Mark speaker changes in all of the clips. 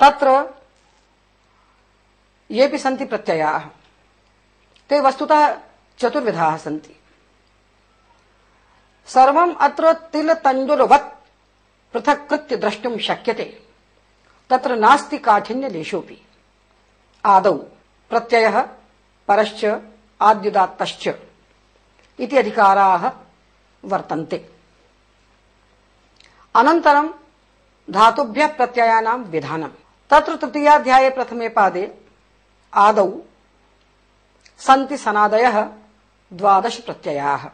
Speaker 1: तत्र येऽपि सन्ति प्रत्ययाः। ते वस्तुतः चतुर्विधाः सन्ति। सर्वम् अत्र तिलतण्डुलवत् पृथक्कृत्य द्रष्टुं शक्यते। तत्र नास्ति काठिन्यलेशोऽपि आदौ प्रत्ययः, परश्च आद्युदात्तश्च इति अधिकाराः वर्तन्ते। अनन्तरं धातुभ्यः प्रत्ययानां विधानं तत्र तृतीयाध्याये प्रथमे पादे, आदौ, सन्ति सनादयः द्वादश प्रत्ययाः।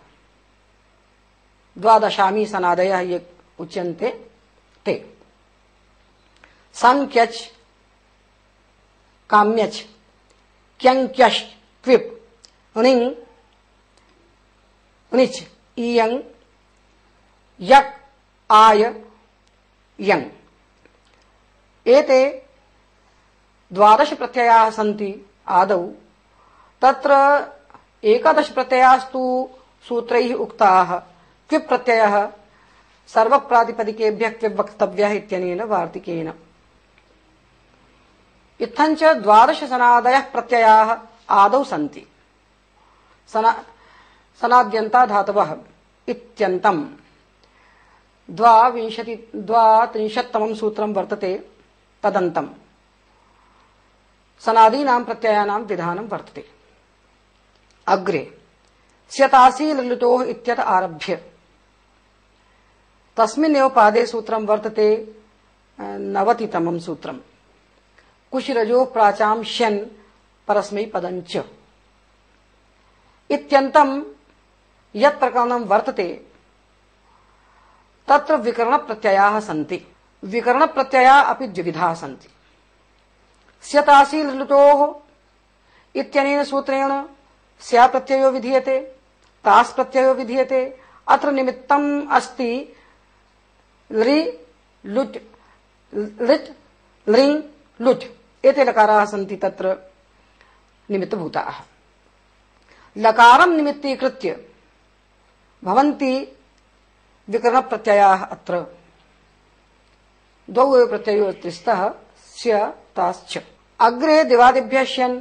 Speaker 1: द्वादशामी सनादयः ये उच्यन्ते, ते। संख्यच काम्यच क्यंक्यश क्विप णिंग णिच इयंग यक, आय यंग एते द्वादश प्रत्ययाः सन्ति आदौ। तत्र एकादश प्रत्ययास्तु सूत्रैः उक्ताः क्विप् प्रत्ययः सर्वप्रातिपदिकेभ्यः क्विप् वक्तव्यः इत्यनेन वार्तिकेन। इत्थञ्च द्वादश सनादयः प्रत्ययाः आदौ सन्ति। सना सनाद्यन्ता धातवः इत्यन्तम्। द्वाविंशति वर्तते तदन्तम्। सनादीनां प्रत्ययानां विधानं वर्तते। अग्रे स्यतासी ललितोः इत्यत आरभ्य। तस्मिन्नेव पादे सूत्रं वर्तते नवतितमं सूत्रम् कुशिरजो प्राचां श्यन्, परस्मै पदञ्च। इत्यन्तं यत् प्रकरणं वर्तते, तत्र विकरणप्रत्ययाः सन्ति। विकरणप्रत्यया अपि द्विविधाः सन्ति। स्यतासी लुटोः इत्यनेन सूत्रेण स्या प्रत्ययो विधीयते, तास् प्रत्ययो विधीयते। अत्र निमित्तम् अस्ति लृ लुट्, लिट् लृङ् लुट् एते लकाराः सन्ति तत्र निमित्तभूताः। लकारं निमित्तीकृत्य भवन्ति विकरणप्रत्ययाः अत्र। द्वौ एव प्रत्ययो स्तः अग्रे दिवादिभ्यः श्यन्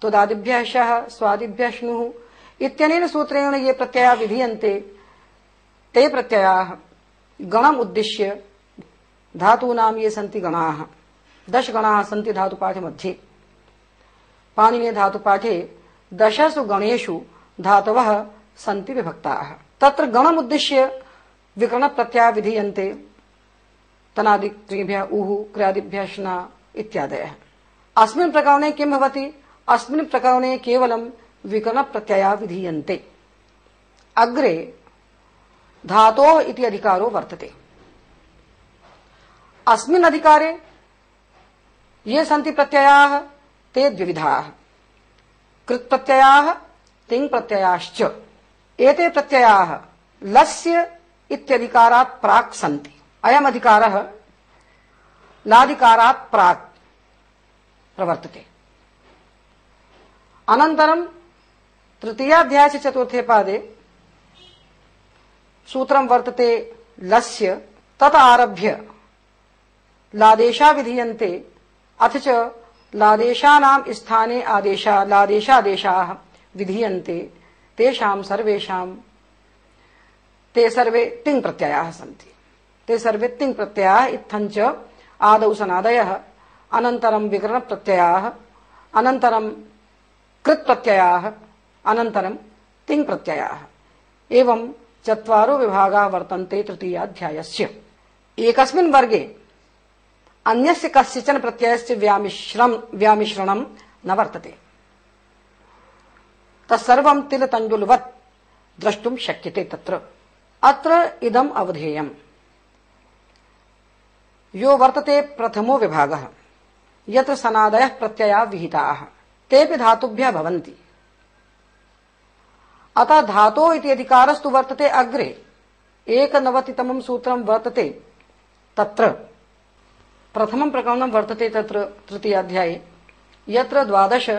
Speaker 1: त्वदादिभ्यः शः स्वादिभ्यः श्नुः इत्यनेन सूत्रेण ये प्रत्ययाः विधीयन्ते, ते प्रत्ययाः। गणम् उद्दिश्य धातूनां ये सन्ति गणाः। दश गणाः सन्ति धातुपाठे मध्ये। पाणिनीय धातुपाठे दशसु गणेषु धातवः सन्ति विभक्ताः। तत्र गणमुद्दिश्य विकरणप्रत्ययाः विधीयन्ते। तनादिक्रियभ्यः उः क्रियादिभ्यः इत्यादयः अस्मिन् प्रकरणे किं भवति? अस्मिन् प्रकरणे केवलं विकरणप्रत्ययाः विधीयन्ते। अग्रे धातोः इति अधिकारो वर्तते। अस्मिन् अधिकारे ये सन्ति प्रत्ययाः, ते द्विविधाः। कृत्प्रत्ययाः, तिङ्प्रत्ययाश्च। एते प्रत्ययाः लस्य इत्यधिकारात् प्राक् सन्ति। अयम् अधिकारः लादिकारात् प्राक् प्रवर्तते अनन्तरं तृतीयाध्यायस्य चतुर्थे पादे सूत्रं वर्तते लस्य तत आरभ्य लादेशा विधीयन्ते अथ च लादेशानां स्थाने आदेशा लादेशादेशाः विधीयन्ते तेषां सर्वेषां ते सर्वे तिङ् प्रत्ययाः सन्ति ते सर्वे तिङ् प्रत्ययाः इत्थञ्च आदौ सनादयः। अनन्तरं विकरणप्रत्ययाः। अनन्तरं कृत्प्रत्ययाः। अनन्तरं तिङ् प्रत्ययाः एवं चत्वारो विभागाः वर्तन्ते तृतीयाध्यायस्य। एकस्मिन् वर्गे अन्यस्य कस्यचन प्रत्ययस्य व्यामिश्रम व्यामिश्रणं न वर्तते। तत्सर्वं तिलतण्डुलवत् द्रष्टुं शक्यते तत्र। अत्र इदम् अवधेयम्। यो वर्तते प्रथमो विभागः। यत्र सनादयः प्रत्यया विहिताः। तेऽपि धातुभ्यः भवन्ति। अतः धातो इति अधिकारस्तु वर्तते अग्रे। एकनवतितमं सूत्रं वर्तते तत्र। प्रथमं प्रकरणं वर्तते तत्र तृतीयाध्याये यत्र द्वादश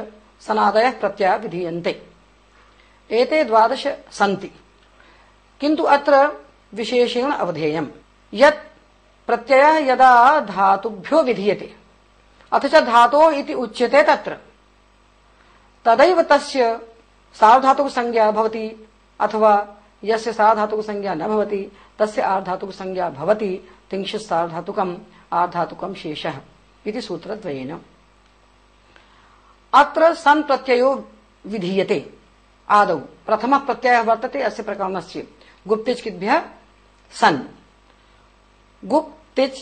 Speaker 1: सनादयः प्रत्यया विधीयन्ते। एते द्वादश सन्ति। किन्तु अत्र विशेषेण अवधेयम्। यत् प्रत्ययः यदा धातुभ्यो विधीयते, अथ च धातो इति उच्यते तत्र। तदैव तस्य सार्वधातुक संज्ञा भवति, अथवा यस्य सार्वधातुक संज्ञा न भवति, तस्य आर्धातुक संज्ञा भवति, तिंशित् सार्वधातुकम् आर्धातुकम् शेषः इति सूत्रद्वयेन। अत्र सन् प्रत्ययो विधीयते, आदौ। प्रथमः प्रत्ययः वर्तते, अस्य प्रकरणस्य गुप्तिच् किद्भ्यः सन् गुप्तिच्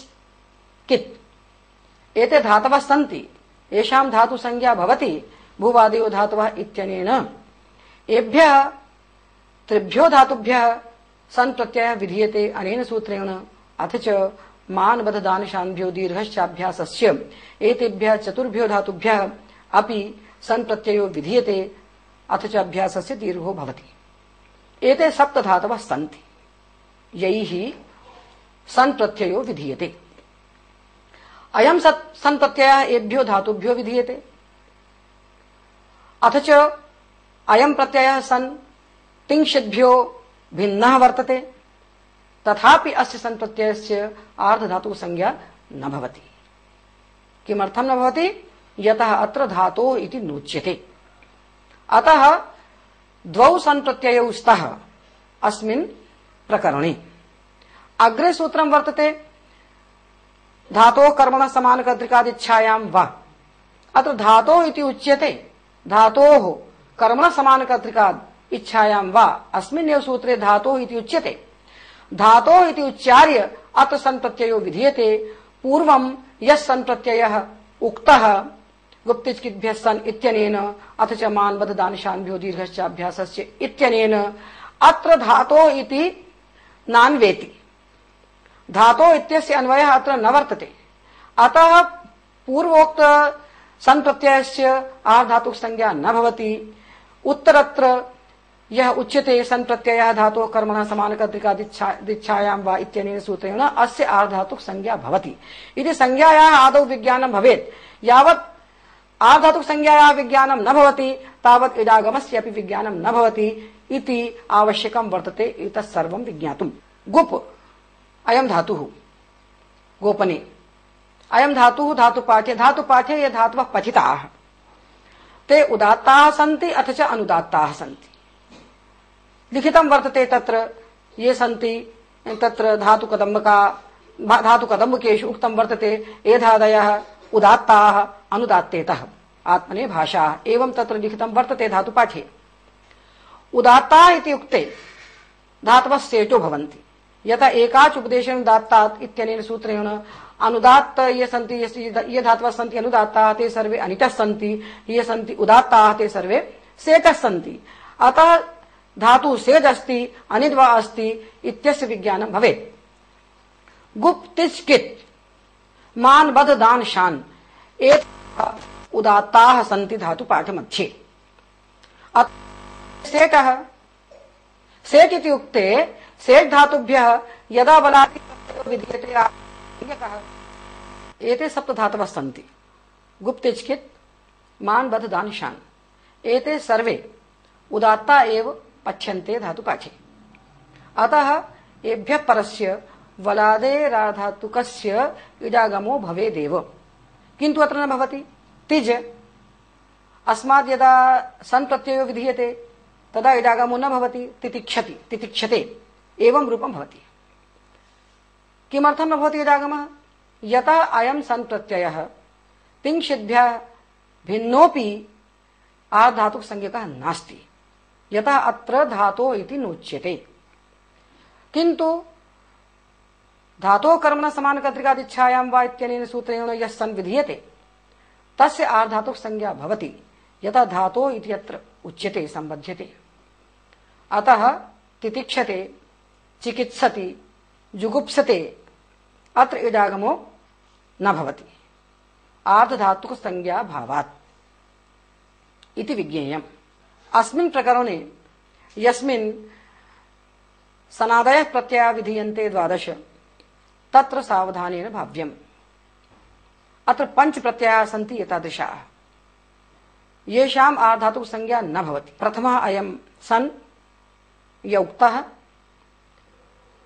Speaker 1: कित्। एते धातवः सन्ति। येषां धातु संज्ञा भवति। भूवादयो धातवः इत्यनेन। एभ्यः त्रिभ्यो धातुभ्यः सन् प्रत्ययः विधीयते। अनेन सूत्रेण अथ च मानवध दानशान्भ्यो दीर्घश्चाभ्यासस्य। एतेभ्यः चतुर्भ्यो धातुभ्यः अपि सन् प्रत्ययो विधीयते। अथ च अभ्यासस्य दीर्घो भवति। एते सप्त धातवः सन्ति। यैः सन् प्रत्ययो विधीयते। अयं सन् प्रत्ययः एभ्यो धातुभ्यो विधीयते। अथ च अयं प्रत्ययः सन् तिंशद्भ्यो भिन्नः वर्तते। तथापि अस्य सन् प्रत्ययस्य आर्धधातुः संज्ञा न भवति। किमर्थं न भवति? यतः अत्र धातोः इति नोच्यते। अतः द्वौ सन् प्रत्ययौ स्तः। अस्मिन् प्रकरणे। अग्रे सूत्रं वर्तते। धातोः कर्मणः समानकर्तृकादिच्छायां वा। अत्र धातोः इति उच्यते। धातोः कर्मणः समानकर्तृकाद् इच्छायां वा। अस्मिन्नेव सूत्रे धातोः इति उच्यते। धातोः इति उच्चार्य अत्र सन् प्रत्ययो विधीयते। पूर्वं यः सन् प्रत्ययः उक्तः गुप्तिचिकिद्भ्यः सन् इत्यनेन अथ च मान्वध दानिशान्भ्यो दीर्घश्चाभ्यासस्य इत्यनेन अत्र धातोः इति नान्वेति। धातो इत्यस्य अन्वयः अत्र न वर्तते। अतः पूर्वोक्त सन् प्रत्ययस्य आधातुक संज्ञा न भवति। उत्तरत्र यह उच्यते सन् प्रत्ययः धातोः कर्मणः समानकर्तृकादिच्छायां वा इत्यनेन सूत्रेण अस्य आर्धातुक संज्ञा भवति। इति संज्ञायाः आदौ विज्ञानं भवेत्। यावत् आर्धातुक संज्ञायाः विज्ञानं न भवति, तावत् इडागमस्य अपि विज्ञानं न भवति इति आवश्यकं वर्तते एतत् सर्वं विज्ञातुम्। गुप् अयं धातु गोपने अयं धातुः धातुपाठ्ये धातुपाठ्ये ये धातवः पठिताः। ते उदात्ताः सन्ति, अथ च अनुदात्ताः सन्ति। लिखितं वर्तते तत्र, ये सन्ति, तत्र धातुकदम्बका धातुकदम्बकेषु उक्तं वर्तते, एधादयः उदात्ताः अनुदात्तेतः। आत्मने भाषा, एवं तत्र लिखितं वर्तते धातुपाठे उदात्ता इति उक्ते धातवः सेटो भवन्ति। यथा एकाच उपदेशेन दात्तात् इत्यनेन सूत्रेण अनुदात्त ये सन्ति, ये धातवः सन्ति अनुदात्ताः, ते सर्वे अनिटः सन्ति, ये सन्ति उदात्ताः, ते सर्वे सेटः सन्ति। अतः धातु सेज अस्ति अनिद् वा अस्ति इत्यस्य विज्ञानं भवेत्। गुप् कित् मान बध दान शान एक उदात्ताः सन्ति धातु पाठमध्ये सेटः सेट् इति उक्ते सेट् धातुभ्य यदा बलाति विधीयते एते सप्त धातवः सन्ति बध दानिशान। एते सर्वे उदात्ता एव पठ्यन्ते धातुपाठे। अतः एभ्यः परस्य वलादेराधातुकस्य इडागमो भवेदेव। किन्तु अत्र न भवति। तिज। अस्मात् यदा सन् प्रत्ययो विधीयते, तदा इडागमो न भवति। तितिक्षति तितिक्षते। एवं रूपं भवति। किमर्थं न भवति इडागमः यतः अयं सन् प्रत्ययः तिंशिद्भ्यः भिन्नोऽपि आधातुक संज्ञकः नास्ति। यतः अत्र धातो इति नोच्यते। किन्तु धातो कर्मण समान कत्रिकादिच्छायां वा इत्यनेन सूत्रेण यः सन् तस्य आर्धातुक संज्ञा भवति। यतः धातो इति अत्र उच्यते संबध्यते अतः तितिक्षते चिकित्सति, जुगुप्सते, अत्र इडागमो न भवति। आर्धधातुक संज्ञा भावात् इति विज्ञेयम्। अस्मिन् प्रकरणे यस्मिन् सनादयः प्रत्यया विधीयन्ते द्वादश, तत्र सावधानेन भाव्यम्। अत्र पञ्च प्रत्ययाः सन्ति एतादृशाः। येषाम् आर्धातुक संज्ञा न भवति। प्रथमः अयं सन् य उक्तः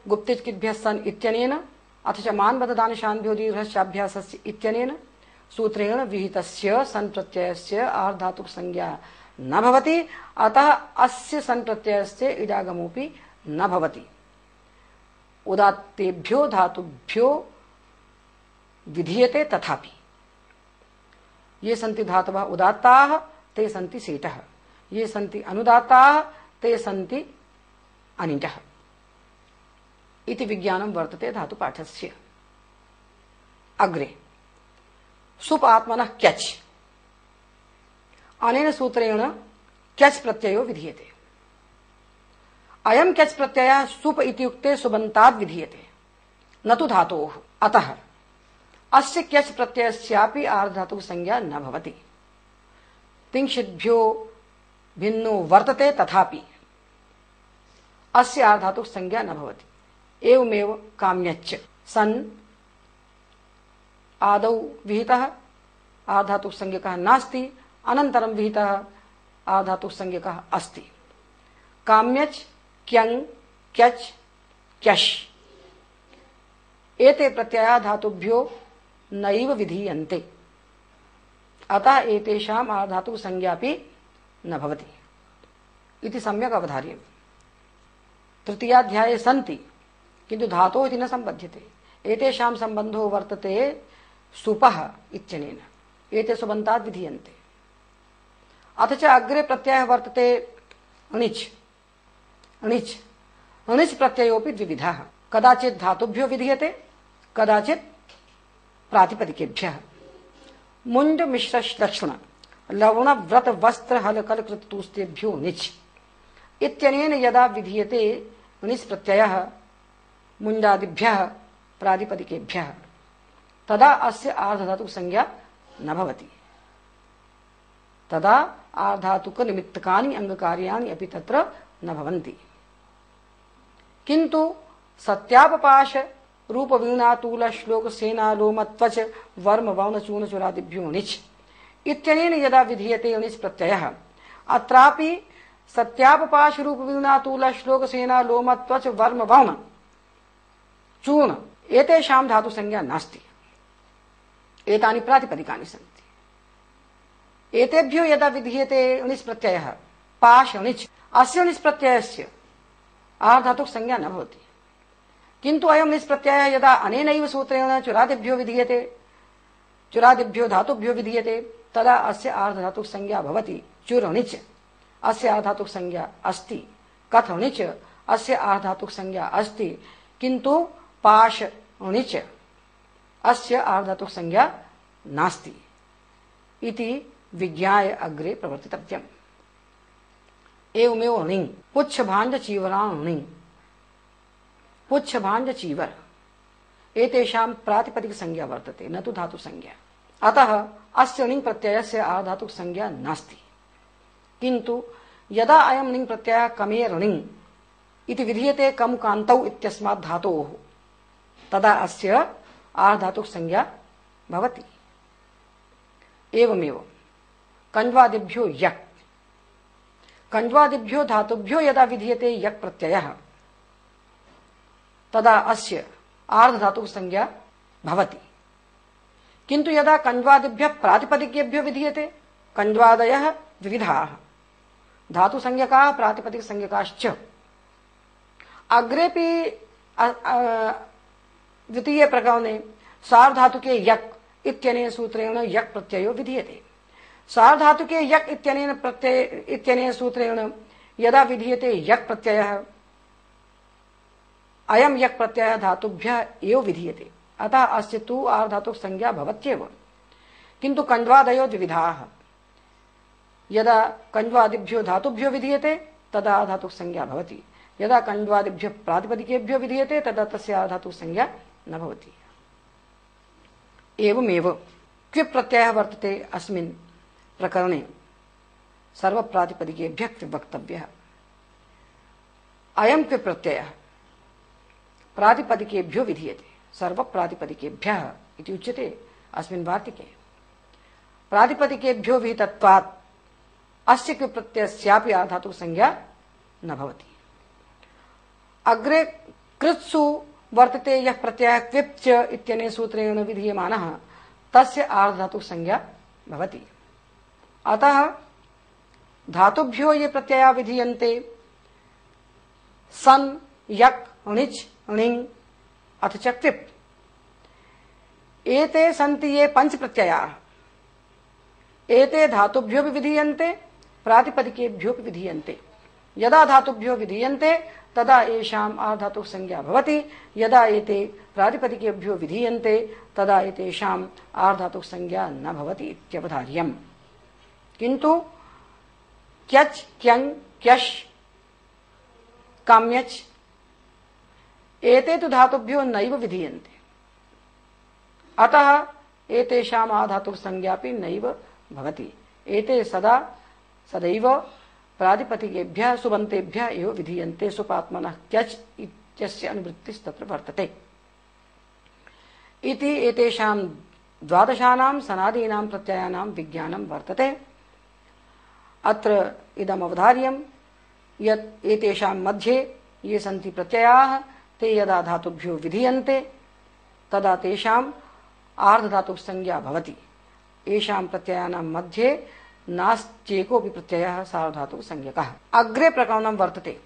Speaker 1: गुप्तिच्किद्भ्यः सन् इत्यनेन, अथ च मान्वददानशान्भ्यो दीर्घश्चाभ्यासस्य इत्यनेन, सूत्रेण विहितस्य सन् प्रत्ययस्य आर्धातुक संज्ञा न भवति, अतः अस्य सन् प्रत्ययस्य इडागमोऽपि न भवति। उदात्तेभ्यो धातुभ्यो विधीयते तथापि। ये सन्ति धातवः उदात्ताः, ते सन्ति सेटः। ये सन्ति अनुदात्ताः, ते सन्ति अनिटः। इति विज्ञानं वर्तते धातुपाठस्य। अग्रे। सुप आत्मनः क्यच्। अनेन सूत्रेण क्यच् प्रत्ययो विधीयते। अयं क्यच् प्रत्ययः सुप इत्युक्ते सुबन्ताद् विधीयते। न तो धातोः। अतः, अस्य क्यच् प्रत्ययस्यापि आर्धातुः संज्ञा न भवति। तिंशिद्भ्यो भिन्नो वर्तते तथापि। अस्य आर्धातुः संज्ञा न भवति। एवमेव काम्यच्च। सन् आदौ विहितः, आधातुः संज्ञकः नास्ति, अनन्तरं विहितः, आधातुः संज्ञकः अस्ति। काम्यच्, क्यङ्, क्यच्, क्यश्। एते प्रत्यया धातुभ्यो नैव विधीयन्ते। अतः एतेषाम् आधातुः संज्ञापि न भवति। इति सम्यक् अवधार्यम्। तृतीयाध्याये सन्ति। किन्तु धातोः इति न सम्बध्यते। एतेषां सम्बन्धो वर्तते सुपः इत्यनेन। एते सुबन्तात् विधीयन्ते। अथ च अग्रे प्रत्ययः वर्तते अणिच्। अणिच्। अणिच् प्रत्ययोऽपि द्विविधः। कदाचित् धातुभ्यो विधीयते, कदाचित् प्रातिपदिकेभ्यः। मुण्ड मिश्र लक्षण। लवण व्रत वस्त्र हल कल कृतुस्तेभ्यो निच। इत्यनेन यदा विधीयते निच प्रत्ययः मुण्डादिभ्यः प्रातिपदिकेभ्यः तदा अस्य आर्धधातुक संज्ञा न भवति। तदा आर्धातुक निमित्तकानि अंगकार्याणि अपि तत्र न भवन्ति। किन्तु सत्यापपाश रूप वीणातूल श्लोक सेना लोम त्वच वर्म वर्ण चून चुरादिभ्यो निच। इत्यनेन यदा विधीयते अणिच प्रत्ययः अत्रापि सत्यापपाश रूप वीणातूल श्लोक सेना लोम त्वच वर्म वर्ण चूर्ण, एतेषां धातु संज्ञा नास्ति। एतानि प्रातिपदिकानि सन्ति। एतेभ्यो यदा विधीयते अणिच प्रत्ययः पाश अणिच अस्य अणिच प्रत्ययस्य आर्धातुक संज्ञा न भवति। किंतु अयम निष्प्रत्यय यदा अनेनैव सूत्रेण चुरादिभ्यो विधीयते, चुरादिभ्यो धातुभ्यो विधीयते, तदा अस्य आर्धधातुक संज्ञा भवति। चुरणिच अस्य आर्धातुक संज्ञा अस्ति। कथणिच अस्य आर्धातुक संज्ञा अस्ति। किंतु पाश णिच अस्य आर्धातुक संज्ञा नास्ति इति विज्ञाय अग्रे प्रवर्तितव्यम्। एवमेव णिङ् पुच्छभाण्ड चीवरान् णिङ् पुच्छ भांज चीवर एतेषां प्रातिपदिक संज्ञा वर्तते, न तु धातु संज्ञा। अतः अस्य णिङ् प्रत्ययस्य आधातुक संज्ञा नास्ति। किन्तु यदा अयं णिङ् प्रत्ययः कमे णिङ् इति विधीयते कम कान्तौ इत्यस्मात् धातोः। तदा अस्य आधातुक संज्ञा भवति। एवमेव। कण्वादिभ्यो यक्। कण्वादिभ्यो धातुभ्यो यदा विधीयते यक् प्रत्ययः। तदा अस्य आर्ध धातु संज्ञा भवति। किंतु यदा कंज्वादिभ्य प्रातिपदिकेभ्यो विधीयते कंज्वादय विविधा धातु संज्ञका प्रातिपदिक संज्ञकाश्च अग्रेपि द्वितीय प्रकरणे सार्धातुके यक् इत्यनेन सूत्रेण यक् प्रत्ययो विधीयते। सार्धातुके यक् इत्यनेन प्रत्यय इत्यनेन सूत्रेण यदा विधीयते यक् प्रत्ययः अयम यक प्रत्यय धातुभ्य एव विधीयते। अतः अस्य तु आर्धातु संज्ञा भवत्येव। किंतु कंड्वादयो द्विविधाः। यदा कंड्वादिभ्यो धातुभ्यो विधीयते, तदा धातु संज्ञा भवति। यदा कंड्वादिभ्यो प्रातिपदिकेभ्यो विधीयते, तदा तस्य आधातु संज्ञा न भवति। एवमेव क्विप् प्रत्ययः वर्तते अस्मिन् प्रकरणे सर्वप्रातिपदिकेभ्यः क्विप् वक्तव्यः। अयं क्विप् प्रत्ययः प्रातिपदिकेभ्यो विधीयते सर्व प्रातिपदिकेभ्यः इति उच्यते अस्मिन् वार्तिके। प्रातिपदिकेभ्यो विहितत्वात् अस्य कृप्रत्ययस्यापि आधातुक संज्ञा न भवति। अग्रे कृत्सु वर्तते यः प्रत्ययः क्विप् च इत्यनेन सूत्रेण विधीयमानः। तस्य आर्धातु संज्ञा भवति। अतः धातुभ्यो ये प्रत्यया विधीयन्ते, सन, यक, णिच णिंग अथ च कृप एते सन्ति ये पंच प्रत्यया। एते धातुभ्यो भी विधीयन्ते प्रातिपदिकेभ्यो भी विधीयन्ते। यदा धातुभ्यो विधीयन्ते तदा येषाम् आधातु संज्ञा भवति। यदा एते प्रातिपदिकेभ्यो विधीयन्ते, तदा एतेषाम् आर्धातु संज्ञा न भवति इत्यवधार्यम्। किन्तु क्यच क्यंग क्यश, काम्यच, एते तु धातुभ्यो नैव विधीयन्ते। अतः एतेषाम् आधातु संज्ञापि नैव भवति। एते सदा सदैव प्रातिपदिकेभ्यः सुबन्तेभ्यः एव विधीयन्ते, सुपात्मनः क्यच इत्यस्य अनुवृत्तिस्तत्र वर्तते। इति एतेषां द्वादशानां सनादीनां वर्तते। अत्र इदम् अवधार्यं यत् एतेषां मध्ये ये सन्ति प्रत्ययाः, ते यदा धातुभ्यो विधीयन्ते, तदा तेषाम् आर्धधातुसंज्ञा भवति। येषां प्रत्ययानां मध्ये नास्त्येकोऽपि प्रत्ययः सार्वधातुसंज्ञकः अग्रे प्रकरणं वर्तते।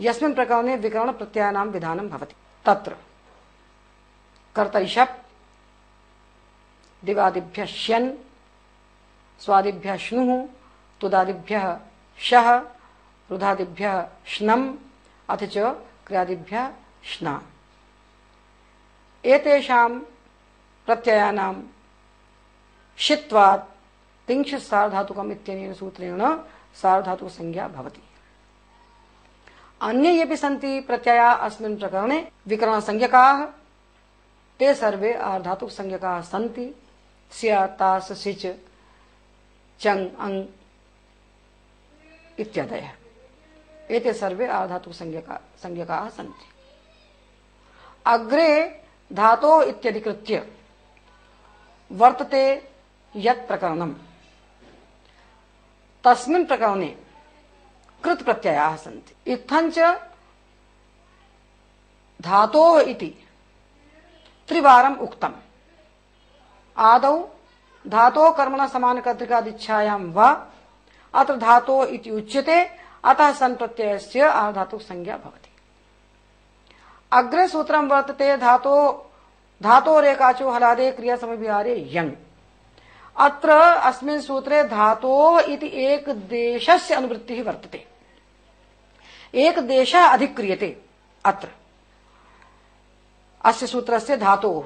Speaker 1: यस्मिन् प्रकरणे विकरणप्रत्ययानां विधानं भवति। तत्र कर्तैशप दिवादिभ्य श्यन, स्वादिभ्य श्नु, तुदादिभ्य शह रुधादिभ्य श्नम, अथ च क्रियादिभ्य श्ना। एतेषां प्रत्ययानां शित्वात् तिंश सार्धातुकम् इत्यनेन सूत्रेण सार्धातुक संज्ञा भवति। अन्ये येऽपि सन्ति प्रत्यया अस्मिन् प्रकरणे विकरणसंज्ञकाः, ते सर्वे आर्धातुक संज्ञका सन्ति। स्या, तास, सिच चंग अंग इत्यादय। एते सर्वे आर्धातुक संज्ञका संज्ञका सन्ति। अग्रे धातो इत्यधिकृत्य वर्तते यत् प्रकरणम्। तस्मिन् प्रकरणे कृत प्रत्ययाः सन्ति। इत्थञ्च धातोः इति त्रिवारम उक्तम। आदौ धातो कर्मण समान कर्तिकादिच्छायां वा अत्र धातो इति उच्यते, अतः सन प्रत्ययस्य आधातु संज्ञा भवति। अग्रे सूत्रं वर्तते धातो धातो रेकाचो हलादे क्रिया समभिहारे यंग अत्र अस्मिन् सूत्रे धातो इति एक देशस्य अनुवृत्तिः वर्तते। एक देशः अधिक्रियते अत्र। अस्य सूत्रस्य धातोः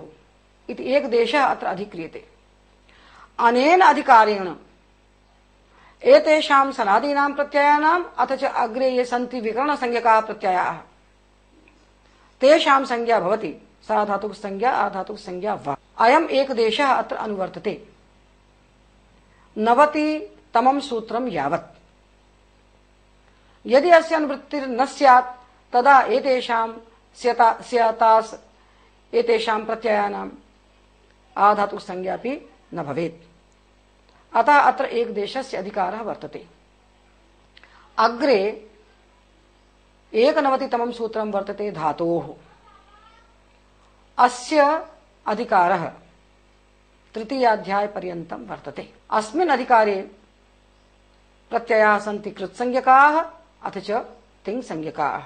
Speaker 1: इति एक देशः अत्र अधिक्रियते। अनेन अधिकारेण, एतेषां सनादीनां प्रत्ययानाम् अथ च अग्रे ये सन्ति विकरणसंज्ञकाः प्रत्ययाः तेषां संज्ञा भवति, सा धातुक संज्ञा आधातुक संज्ञा वा। अयम् एकदेशः अत्र अनुवर्तते। नवतितमं सूत्रं यावत्। यदि अस्य अनुवृत्तिर्न स्यात्, तदा एतेषां स्यतास् एतेषां प्रत्ययानाम् आधातु संज्ञापि न भवेत्। अतः अत्र एक देशस्य अधिकारः वर्तते। अग्रे एकनवतितमं सूत्रं वर्तते धातोः। अस्य अधिकारः तृतीयाध्यायपर्यन्तं वर्तते। अस्मिन् अधिकारे प्रत्ययाः सन्ति कृत्संज्ञकाः, अथ च तिङ्संज्ञकाः।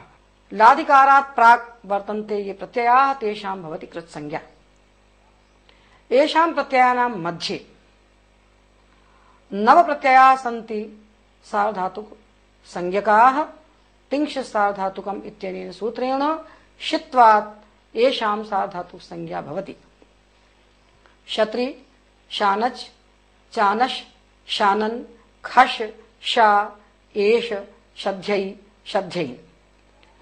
Speaker 1: लाधिकारात् प्राक् वर्तन्ते ये प्रत्ययाः, तेषां भवति कृत्संज्ञा। येषां प्रत्ययानां मध्ये नव प्रत्ययाः सन्ति सार्वधातुक संज्ञकाः तिंश सार्वधातुकम् इत्यनेन सूत्रेण शित्वात् येषां सार्वधातुक संज्ञा भवति। शत्री शानच, चानश, शानन, खश, शा, एष शब्दै शब्दै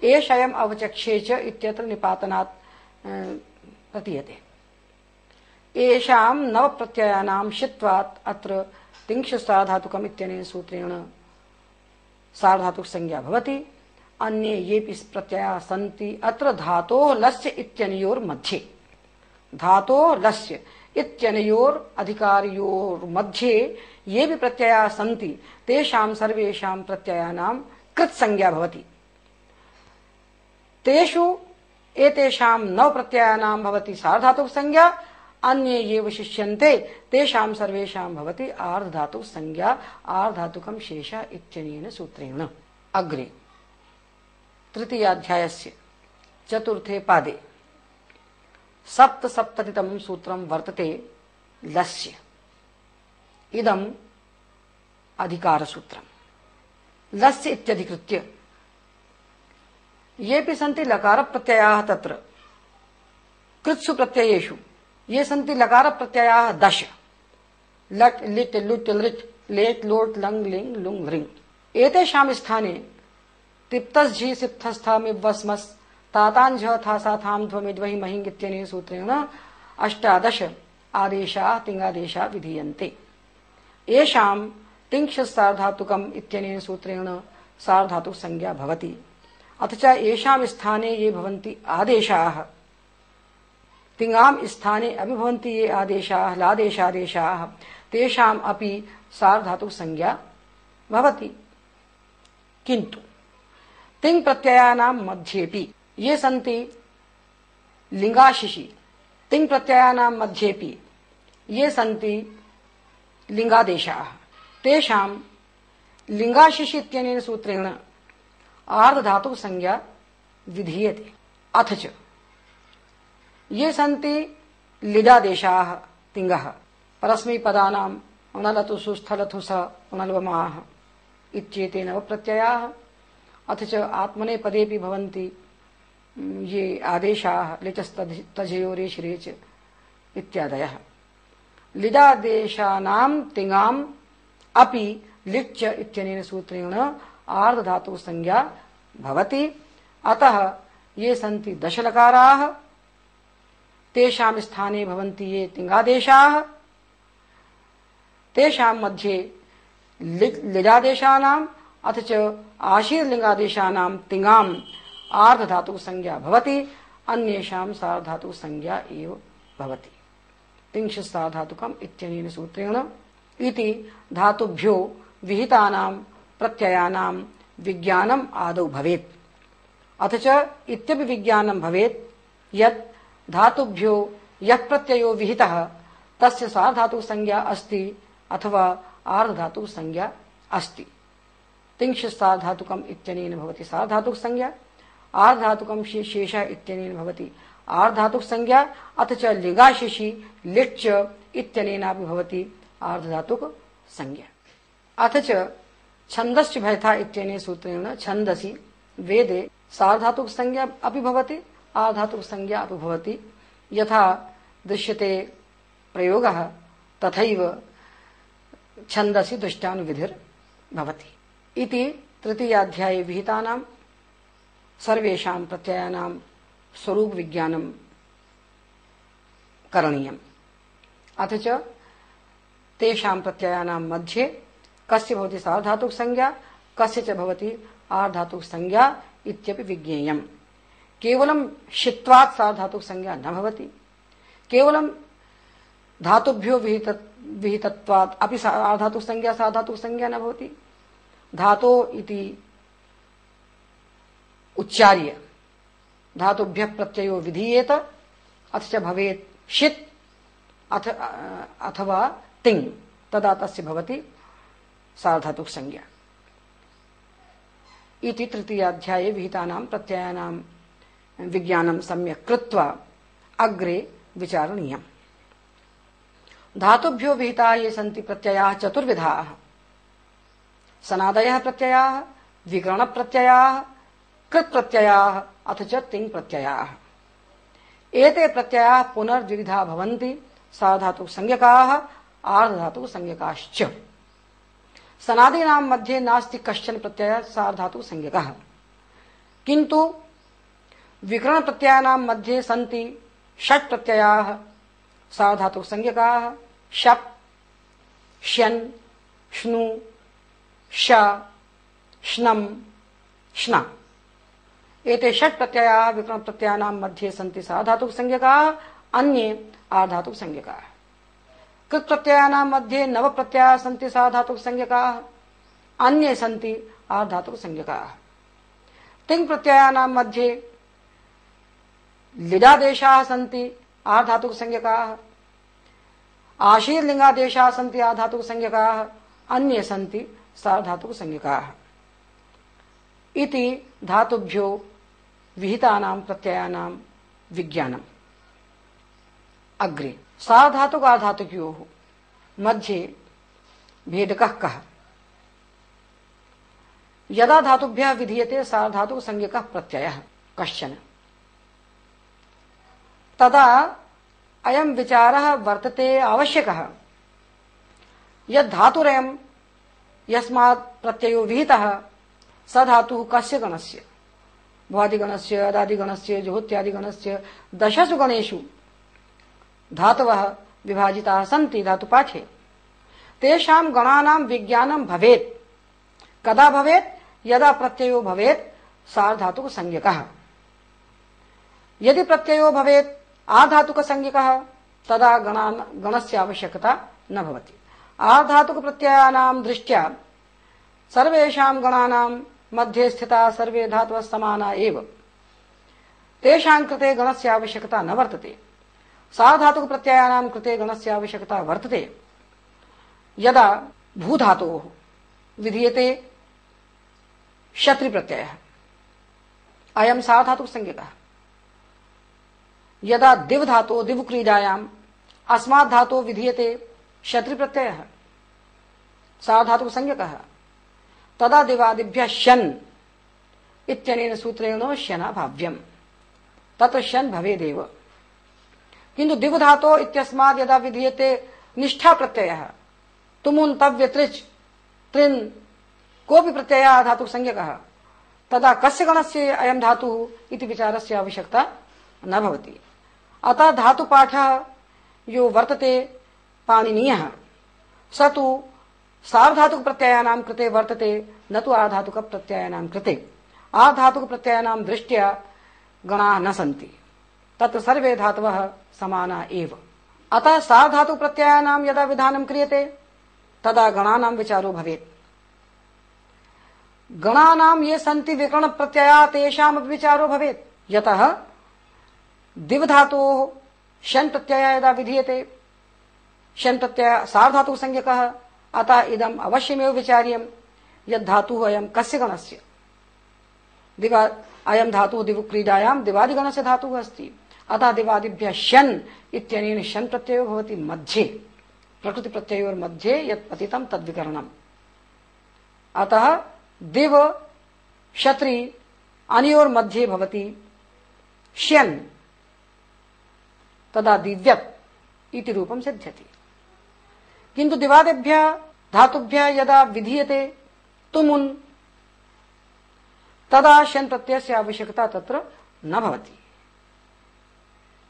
Speaker 1: एषयम् अवचक्षे च इत्यत्र निपातनात् प्रतीयते येषां नवप्रत्ययानां शित्वात् अत्र तिंश सार्धातुकम् इत्यनेन सूत्रेण सार्धातुकसंज्ञा भवति। अन्ये येऽपि प्रत्ययाः सन्ति अत्र धातोः लस्य इत्यनयोर्मध्ये। धातोः लस्य इत्यनयोर् अधिकारियोर्मध्ये ये भी प्रत्ययाः सन्ति, तेषां सर्वेषां प्रत्ययानां कृत्संज्ञा भवति। तेषु एतेषां नव प्रत्ययानां भवति सार्धातुक संज्ञा, अन्य ये विशिष्यन्ते तेषां सर्वेषां भवति आर्धधातु संज्ञा, आर्धधातुकं शेष इत्यनेन सूत्रेण। अग्रे, तृतीयाध्यायस्य चतुर्थे पादे। सप्त सप्ततितम सूत्रम वर्तते लस्य। इदम अधिकार सूत्रम लस्य इत्यधिकृत्य। ये भी सन्ति लकार प्रत्ययाः तत्र। कृत्सु प्रत्ययेषु। ये सन्ति लकार प्रत्ययाः दश। लट्, लिट्, लुट्, लृट्, लेट्, लोट्, लङ्, लिङ्, लुङ् लृङ् एतेषां स्थाने तिप्तस् झि सिप्तस्थामिवस्मस् ताताञ्झ था सा थाम ध्वमिद्वहि इत्यनेन सूत्रेण अष्टादश आदेशाः तिङ्गादेशाः विधीयन्ते। येषां सार्धातुकम् इत्यनेन सूत्रेण सार्धातुक संज्ञा भवति। अथ च येषां स्थाने ये भवन्ति आदेशाः। स्थाने अपि भवन्ति ये आदेशाः, लादेशादेशाः, तेषाम् अपि सार्धातुक संज्ञा भवति। किन्तु तिङ् ये सन्ति लिंगाशिशि तिङ् प्रत्ययानां मध्येपि ये सन्ति लिङ्गादेशाः तेषां लिङ्गाशिशि इत्यनेन सूत्रेण आर्धधातुः संज्ञा विधीयते। अथ च ये सन्ति लिडादेशाः तिङ्गः परस्मैपदानाम् उणलतु सुस्थलतु स उणल्वमाः इत्येते नवप्रत्ययाः अथ च आत्मने पदेऽपि भवन्ति ये आदेशाः लिचस्तजयोरेश रेच इत्यादयः। लिदादेशानां तिङाम् अपि लिच्च इत्यनेन सूत्रेण आर्धधातु संज्ञा भवति। अतः ये सन्ति दशलकाराः, तेषां स्थाने भवन्ति ये तिङादेशाः। तेषां मध्ये लिजादेशानाम् अथ च आशीर्लिङ्गादेशानां तिङाम् आर्ध धातु संज्ञा भवति, अन्येषां सार्धातु संज्ञा एव भवति। तिंश सार्धातुकम् इत्यनेन सूत्रेण इति धातुभ्यो विहितानां प्रत्ययानां विज्ञानम् आदौ भवेत्। अथ च इत्यपि विज्ञानं भवेत्, यत् धातुभ्यो यः प्रत्ययो विहितः, तस्य सार्धातु संज्ञा अस्ति अथवा आर्धधातु संज्ञा अस्ति। तिंश सार्धातुकम् इत्यनेन भवति सार्धातुक संज्ञा। आर्धातुकं शेष इत्यनेन भवति। आर्धातुक संज्ञा, अथ च लिगाशिशि लिट् च इत्यनेनापि भवति आर्धधातुक संज्ञा। अथ च छन्दश्च भयथा इत्यनेन सूत्रेण छन्दसि, वेदे सार्धातुक संज्ञा अपि भवति, आर्धातुक संज्ञा अपि भवति। यथा दृश्यते प्रयोगः, तथैव छन्दसि दृष्टानुविधिर्भवति इति तृतीयाध्याये विहितानां सर्वेषां स्वरूप विज्ञानं करणीयम्। अथ च तेषां मध्ये कस्य भवति सार्धातुक संज्ञा कस्य च भवति आर्धातुक संज्ञा इत्यपि विज्ञेयम्। केवलं शित्वात् सार्धातुक संज्ञा न भवति। धातुभ्यो विहित विहितत्वात् अपि आर्धातुक संज्ञा सार्धातुक संज्ञा न भवति। धातो इति उच्चार्य। धातुभ्य प्रत्ययो विधीयेत, अथ च भवेत् शित् अथ, अथवा तिङ्, तदा तस्य भवति सार्धातुक संज्ञा इति तृतीयाध्याये विहितानां प्रत्ययानां विज्ञानं सम्यक् कृत्वा अग्रे विचारणीयम्। धातुभ्यो विहिता ये सन्ति प्रत्ययाः चतुर्विधाः। सनादयः प्रत्ययाः विकरणप्रत्ययाः कृत प्रत्ययाः अथ च तिङ् प्रत्ययाः। एते प्रत्ययाः पुनर्द्विविधा भवन्ति साधातु संज्ञकाः आर्धधातु संज्ञकाश्च। सनादीनां मध्ये नास्ति कश्चन प्रत्ययः सार्धातु संज्ञकः। किन्तु विकरण प्रत्ययानां मध्ये सन्ति षट् प्रत्ययाः सार्धातु संज्ञकाः, शप्, श्यन्, श्नु, श, श्नम्, श्ना। एते षट् प्रत्ययाः, विक्रम प्रत्ययानां मध्ये सन्ति साधातुक संज्ञकाः, अन्ये आधातुक संज्ञकाः। कृत प्रत्ययानां मध्ये नव प्रत्ययाः सन्ति साधातुक संज्ञकाः, अन्ये सन्ति आधातुक संज्ञकाः। तिङ् प्रत्ययानां मध्ये लिडादेशाः सन्ति आधातुक संज्ञकाः आशीर्लिंगादेशा सन्ति आधातुक संज्ञकाः, अन्ये सन्ति सार्धातुक संज्ञकाः। इति धातुभ्यो विहितानां प्रत्ययानां विज्ञानम्। अग्रे सा धातु का सार्धातुक आधातुकयोः मध्ये भेदकः कः? यदा धातुभ्यः विधीयते सार्धातुक संज्ञकः प्रत्ययः, कश्चन। तदा अयम विचारः वर्तते आवश्यकः। यद् धातुरयं, यस्मात् प्रत्ययो विहितः, स धातुः कस्य गणस्य? भ्वादिगणस्य, अदादिगणस्य, जुहोत्यादिगणस्य, दशसु गणेषु धातवः विभाजिताः सन्ति धातुपाठे। तेषां गणानां विज्ञानं भवेत्। कदा भवेत्? यदा प्रत्ययो भवेत् सार्धातुक संज्ञकः यदि प्रत्ययो भवेत् आधातुक संज्ञकः तदा गणा गणस्य आवश्यकता न भवति। आधातुक प्रत्ययानां दृष्ट्या सर्वेषां गणानां मध्ये स्थिता सर्वे धातवः समाना एव। तेषां कृते गणस्य आवश्यकता न वर्तते। साधातुक प्रत्ययानां कृते गणस्य आवश्यकता वर्तते। यदा भूधातोः विधीयते शत्रि प्रत्ययः अयं साधातुक संज्ञकः। यदा दिव धातो दिव क्रीडायाम अस्मात् धातो विधीयते शत्रु प्रत्यय सा धातु संज्ञक। तदा दिवादिभ्य शन इत्यनेन सूत्रेण शना भाव्यम तत् शन भवेदेव। किंतु दिव धातो इत्यस्मात् यदा विधीयते निष्ठा प्रत्यय। तुमुन तव्य त्रिच, त्रिन, कोऽपि प्रत्यय धातु संज्ञक। तदा कस्य गणस्य अयं धातुः इति विचारस्य आवश्यकता न भवति। अतः धातु पाठ यो वर्तते पाणनीय। स तो सार्वधातुक प्रत्ययानां कृते वर्तते, न तो आधातुक प्रत्ययानां कृते। आधातुक प्रत्ययानां दृष्ट्या गणाः न सन्ति। तत् सर्वे धातवः समाना एव। अतः सार्धातु प्रत्ययानां यदा विधानं क्रियते, तदा गणानां विचारो भवेत्। गणानां ये सन्ति विकर्ण प्रत्यया तेषामपि विचारो भवेत्। यतः दिव धातो शन प्रत्यय यदा विधीयते, शन प्रत्यय सार्धातु संज्ञक अतः इदम अवश्यमेव विचार्यम यद धातु अयम कस्य गणस्य। दिवा अयम धातु दिव क्रीडायाम दिवादि गणस्य धातु अस्ति। अतः दिवादिभ्य शन इत्यनेन शन प्रत्ययो भवति मध्ये। प्रकृति प्रत्ययोर मध्ये यत् पतितं तद्विकरणम। अतः दिव क्षत्रि अनियोर मध्ये भवति श्यन तदा दिव्यत इति रूपम सिद्ध्यति। किंतु दिवादेभ्य, धातुभ्य यदा विधीयते तुमुन तदा शन प्रत्यय आवश्यकता तत्र न भवति।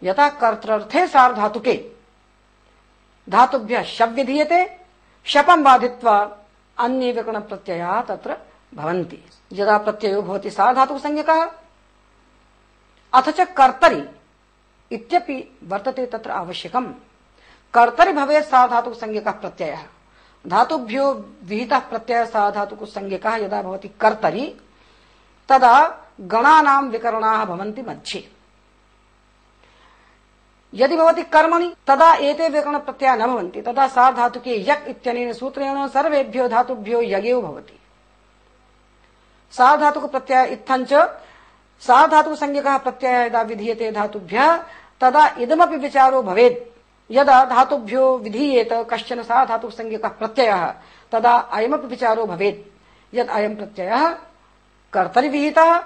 Speaker 1: यथा कर्तर्थे सार्धातुके धातुभ्य शव विधीयते शपम बाधित्वा अन्य विकरण प्रत्यय तत्र भवन्ति। यदा प्रत्ययो भवति सार्धातुक संज्ञकः। अथ च कर्तरि इत्यपि वर्तते तत्र आवश्यकम। कर्तरि भवेत् सा धातु संज्ञकः प्रत्ययः। धातुभ्यो विहितः प्रत्ययः सा धातुः संज्ञकः, यदा भवति कर्तरि, तदा गणानां विकरणाः भवन्ति मध्ये। यदि भवति कर्मणि, तदा एते विकरण प्रत्यय न भवन्ति। तदा सा धातुके यक् इत्यनेन सूत्रेण सर्वेभ्यो धातुभ्यो यगेव भवति। सा धातुक प्रत्यय इत्थञ्च सा धातु संज्ञकः प्रत्ययः यदा विधीयते धातुभ्यः, तदा इदमपि विचारो भवेत्। यदा धातुभ्यो विधीयेत कश्चन सा धातु संज्ञकः प्रत्ययः, तदा अयमपि विचारो भवेत्। यत् अयं प्रत्ययः कर्तरि विहितः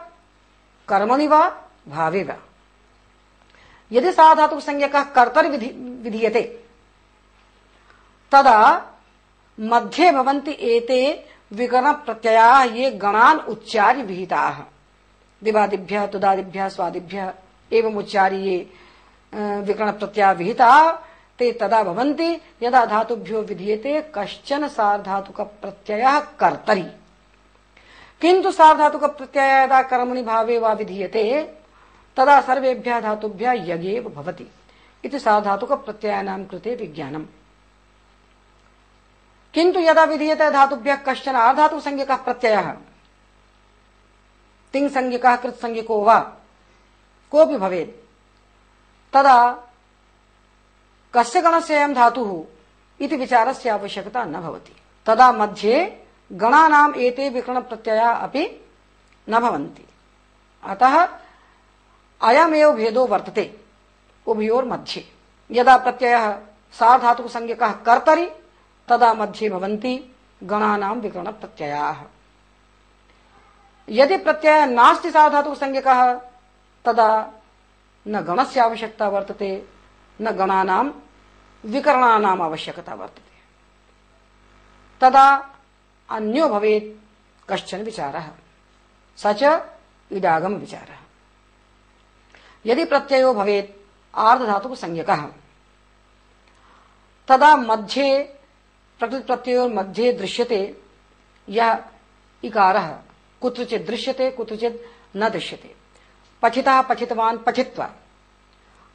Speaker 1: कर्मणि वा भावे वा। यदि सा धातु संज्ञकः तदा मध्ये भवन्ति एते ये गणान् उच्चार्य विहिताः। दिवादिभ्यः, तुदादिभ्यः, स्वादिभ्यः एवं उच्चार्य ये विकरण प्रत्यय विहिता ते तदा भवन्ति, यदा धातुभ्यो विधीयते, कश्चन सार्धातुक प्रत्यय कर्तरि। किंतु सार्धातुक प्रत्यय यदा कर्मणि भावे वा विधीयते, तदा सर्वेभ्यः धातुभ्यः यगेव भवति। इति सार्धातुक प्रत्ययानां कृते विज्ञानम्। किंतु यदा विधीयते धातुभ्यः कश्चन आधातु संज्ञकः प्रत्ययः तिङ् संज्ञकः कृत संज्ञको वा, कोऽपि भवेत्, तदा कस्य गणस्य अयं धातुः इति विचारस्य आवश्यकता न भवति। तदा मध्ये गणानाम् एते विकरणप्रत्यया अपि न भवन्ति। अतः अयमेव भेदो वर्तते उभयोर्मध्ये यदा प्रत्ययः सार्धातुकसंज्ञकः कर्तरि, तदा मध्ये भवन्ति गणानां विकरणप्रत्ययाः। यदि प्रत्ययः नास्ति सार्धातुकसंज्ञकः तदा न गणस्य आवश्यकता वर्तते, न गणानां विकरणानाम् आवश्यकता वर्तते। तदा अन्यो भवेत् कश्चन विचारः। स च इडागम विचारः। यदि प्रत्ययो भवेत् आर्धधातुकसंज्ञकः तदा मध्ये प्रकृति प्रत्ययो मध्ये दृश्यते यह इकारः। कुत्रचित् दृश्यते, कुत्रचित् न दृश्यते। पठितः पठितवान् पठित्वा।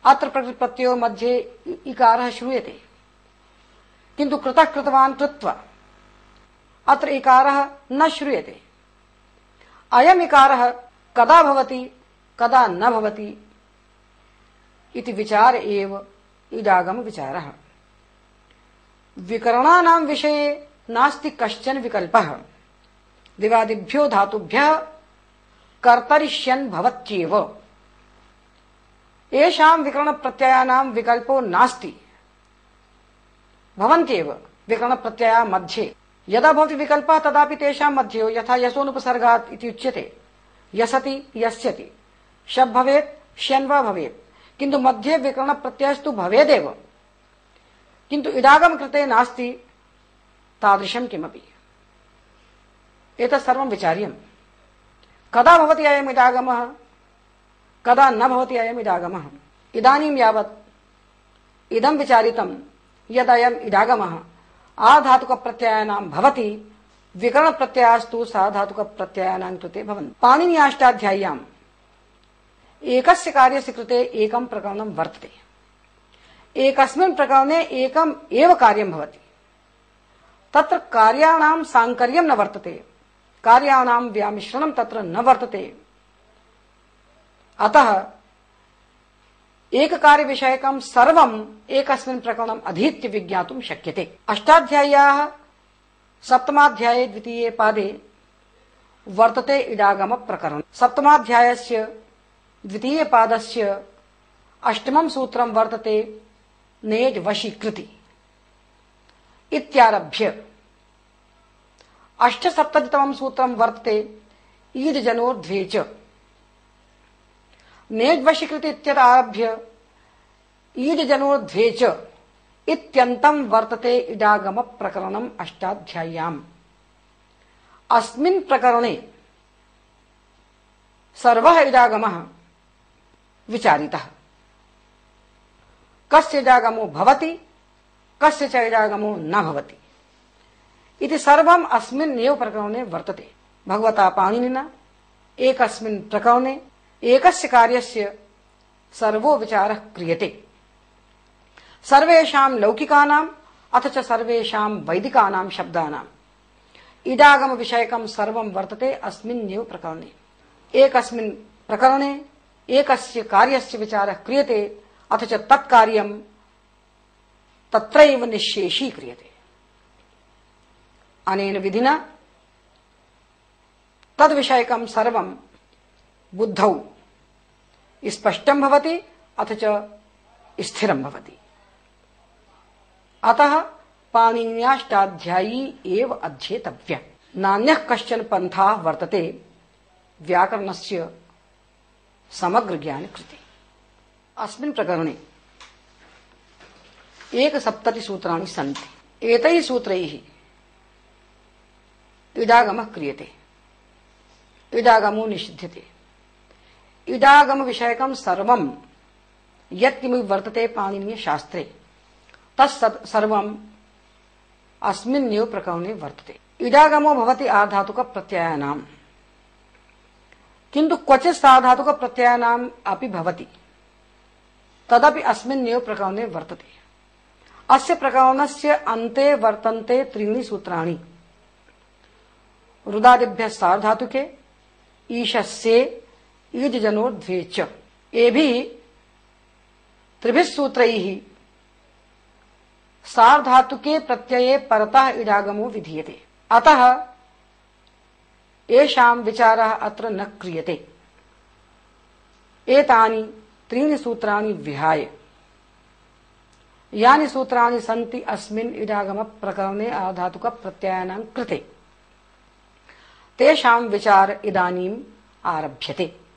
Speaker 1: अत्र प्रकृति प्रत्ययो मध्ये इकारः श्रूयते। किन्तु कृतः कृतवान् कृत्वा अत्र इकारः न श्रूयते। अयम् इकारः कदा भवति, कदा न भवति इति विचार एव इडागम विचारः। विकरणानां विषये नास्ति कश्चन विकल्पः। दिवादिभ्यो धातुभ्यः कर्तरिष्यन् भवत्येव। येषां विकरणप्रत्ययानां विकल्पो नास्ति। भवन्त्येव विकरणप्रत्यया मध्ये। यदा भवति विकल्पः, तदापि तेषां मध्ये यथा यशोनुपसर्गात् इति उच्यते। यसति यस्यति। शब् भवेत् श्यन्वा भवेत्। किन्तु मध्ये विकरणप्रत्ययस्तु भवेदेव। किन्तु इडागम कृते नास्ति, तादृशं किमपि। एतत् सर्वं विचार्यम्। कदा भवति अयम् इडागमः? कदा न भवति अयम् इडागमः। इदानीं यावत् इदं विचारितं यदयम् इडागमः। आधातुकप्रत्ययानां भवति, विकरणप्रत्ययास्तु साधातुकप्रत्ययानां कृते भवन्ति। पाणिन्याष्टाध्याय्याम् एकस्य कार्यस्य कृते एकं प्रकरणं वर्तते। एकस्मिन् प्रकरणे एकम् एव कार्यं भवति। तत्र कार्याणां साङ्कर्यं न वर्तते। कार्याणां व्यामिश्रणं तत्र न वर्तते। अतः एक कार्य एककार्यविषयकं सर्वम् एकस्मिन् प्रकरणम् अधीत्य विज्ञातुं शक्यते। अष्टाध्याय्याः सप्तमाध्याये द्वितीये पादे वर्तते इडागम प्रकरण सप्तमाध्यायस्य द्वितीय पादस्य अष्टमं सूत्रं वर्तते नेज वशीकृति इत्यारभ्य। अष्टसप्ततितमं सूत्रं वर्तते ईद जनोर्ध्वे च। नेज वशीकृति इत्यदारभ्य ईद जनोर्ध्वे च इत्यन्तं वर्तते इडागम प्रकरणम् अष्टाध्याय्याम्। अस्मिन् प्रकरणे सर्वः इडागमः विचारितः। कस्य इडागमो भवति, कस्य च इडागमो न भवति। इति सर्वम् अस्मिन् एव प्रकरणे वर्तते। भगवता पाणिनिना, एकस्मिन् प्रकरणे एकस्य कार्यस्य सर्वो विचारः क्रियते। सर्वेषां लौकिकानाम् अथ च सर्वेषां वैदिकानां शब्दानाम् इडागम विषयकं सर्वं वर्तते अस्मिन्नेव प्रकरणे। एकस्मिन् प्रकरणे एकस्य कार्यस्य विचारः क्रियते, अथ च तत्कार्यं तत्रैव निःशेषीक्रियते। अनेन विधिना तद्विषयकं बुद्धौ। स्पष्टं भवति, अथ च स्थिरं भवति। अतः पाणिन्याष्टाध्यायी एव अध्येतव्य। नान्यः कश्चन पन्थाः वर्तते व्याकरणस्य समग्र ज्ञान कृते। अस्मिन् प्रकरणे एकसप्तति सूत्राणि सन्ति। एतैः सूत्रैः इडागमः क्रियते। इडागमो निषिध्यते। इडागम विषयकं सर्वं। यत्किमपि वर्तते पाणिनीयशास्त्रे। तत् सर्वम् अस्मिन्नेव प्रकरणे वर्तते। इडागमो भवति आधातुकप्रत्ययानाम्। किन्तु क्वचित् साधातुकप्रत्ययानाम् अपि भवति। तदपि अस्मिन्नेव प्रकरणे वर्तते। अस्य प्रकरणस्य अन्ते वर्तन्ते त्रीणि सूत्राणि। रुदादिभ्यः सार्धातुके, ईशस्ये ईजजनोर्ध्वे च एभिः त्रिभिः सूत्रैः सार्धातुके प्रत्यये परतः इडागमो विधीयते। अतः येषां विचारः अत्र न क्रियते। एतानि त्रीणि सूत्राणि विहाय। यानि सूत्राणि सन्ति अस्मिन् आधातुक प्रत्ययानां कृते। तेषां विचार इदानीम् आरभ्यते।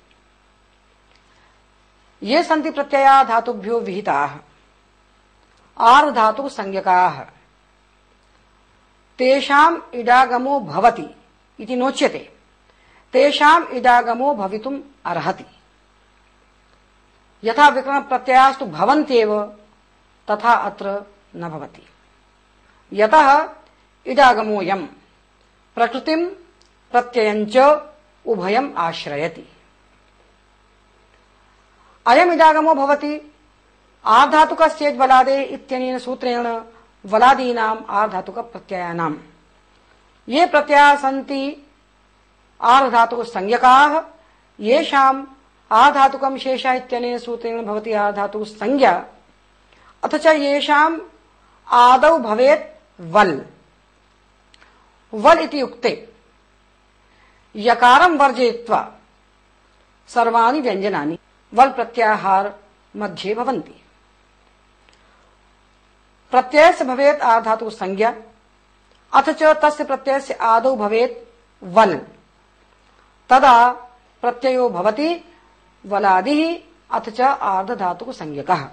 Speaker 1: ये सन्ति प्रत्यया धातुभ्यो विहिताः। आर् धातु संज्ञकाः। तेषाम् इडागमो भवति इति नोच्यते। तेषाम् इडागमो भवितुम् अर्हति। यथा विक्रम प्रत्ययास्तु भवन्त्येव, तथा अत्र न भवति। यतः इडागमोऽयम्, प्रकृतिम् प्रत्ययञ्च उभयम् आश्रयति। अयमिडागमो भवति। आर्धातुकस्येज् बलादे इत्यनेन सूत्रेण वलादीनाम् आर्धातुकप्रत्ययानाम्। ये प्रत्यया सन्ति आर्धातुक संज्ञकाः, येषाम् आधातुकं शेष इत्यनेन सूत्रेण भवति आधातुः संज्ञा। अथ च येषाम् आदौ भवेत् वल्। वल् इति उक्ते। यकारं वर्जयित्वा सर्वाणि व्यञ्जनानि। वल् प्रत्याहार मध्ये भवन्ति। प्रत्ययस्य भवेत् आधातुः संज्ञा, अथ च तस्य प्रत्ययस्य आदौ भवेत् वल् तदा प्रत्ययो भवति वलादिः, अथ च आर्धधातुः संज्ञकः।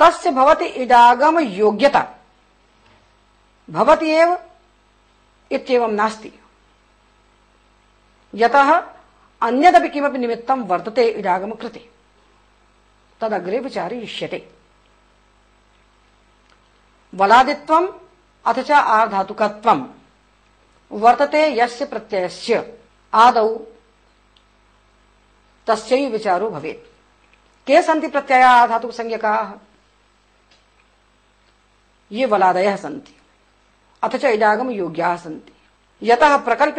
Speaker 1: तस्य भवति इडागम योग्यता भवति एव इत्येवं नास्ति। यतः अन्यदपि किमपि निमित्तं वर्तते इडागम कृते तदग्रे विचारयिष्यते वलादित्वम् अथ च आर्धातुकत्वम् वर्तते यस्य प्रत्ययस्य। आदौ तस्यैव विचारो भवेत्। के सन्ति प्रत्यया आधातुक संज्ञकाः ये वलादयः सन्ति। अथ च इडागम योग्याः सन्ति। यतः प्रकल्प